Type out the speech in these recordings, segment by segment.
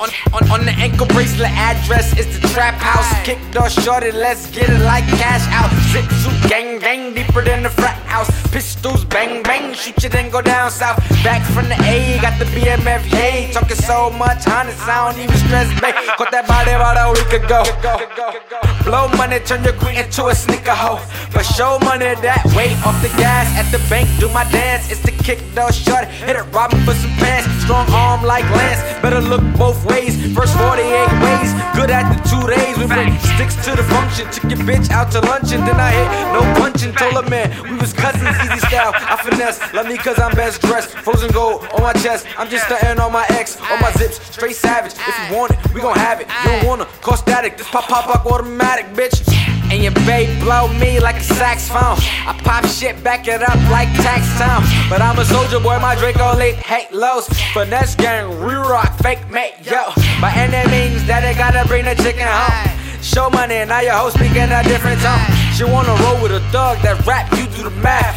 On, on the ankle bracelet address is the trap house. Kick door shorty, let's get it like cash out. Zip zoop gang gang deeper than the frat shoot you then go down south. Back from the A, got the BMF, yay. Talking so much, honey, I don't even stress, babe. Caught that body about a week ago. Blow money, turn your queen into a sneaker hoe. But show money that weight off the gas at the bank, do my dance. It's the kick door short, hit it, rob me for some pants. Strong arm like Lance, better look both ways. First 48 ways, good at the two days. We bring sticks to the function, took your bitch out to lunch and then I hit no punching. Told her man, we was cousins, easy style. I finesse, love me cause I'm best dressed. Frozen gold on my chest, I'm just stunting on my ex, on my zips, straight savage. If you want it, we gon' have it. You don't wanna, call static, this pop pop like automatic, bitch. And your babe blow me like a saxophone. I pop shit, back it up like tax time. But I'm a soldier boy, my Draco late hate lows. Finesse gang, we rock, fake mate, yo. By any means that they gotta bring the chicken home. Show money, now your hoe speaking a different tone. She wanna roll with a thug that rap, you do the math.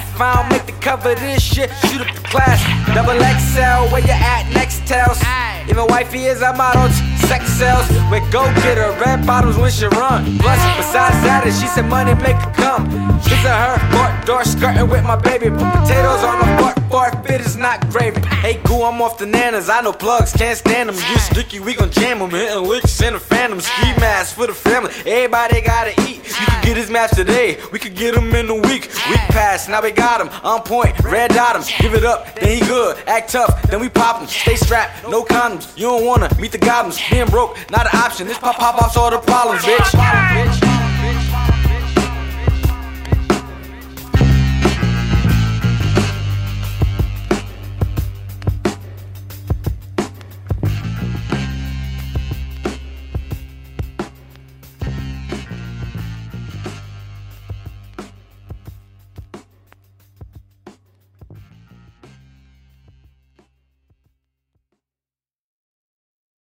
Make the cover this shit, shoot up the class. Double XL, where you at? Next tells. Even wifey is a model, sex sells. We go get her red bottoms when she run. Plus, besides that, she said money make her come. Is her court door skirting with my baby. Put potatoes on the fork, fork fit is not gravy. Hey, cool, I'm off the nanas. I know plugs, can't stand them. You sticky, we gon' jam them. Hitting licks in the phantom. Ski mask for the family. Everybody gotta eat. You can get his match today. We could get him in a week. Week pass, now we got him. On point, red dot him. Give it up, then he good. Act tough, then we pop him. Stay strapped, no condoms. You don't wanna meet the goblins. Being broke, not an option. This pop pop off's all the problems, bitch.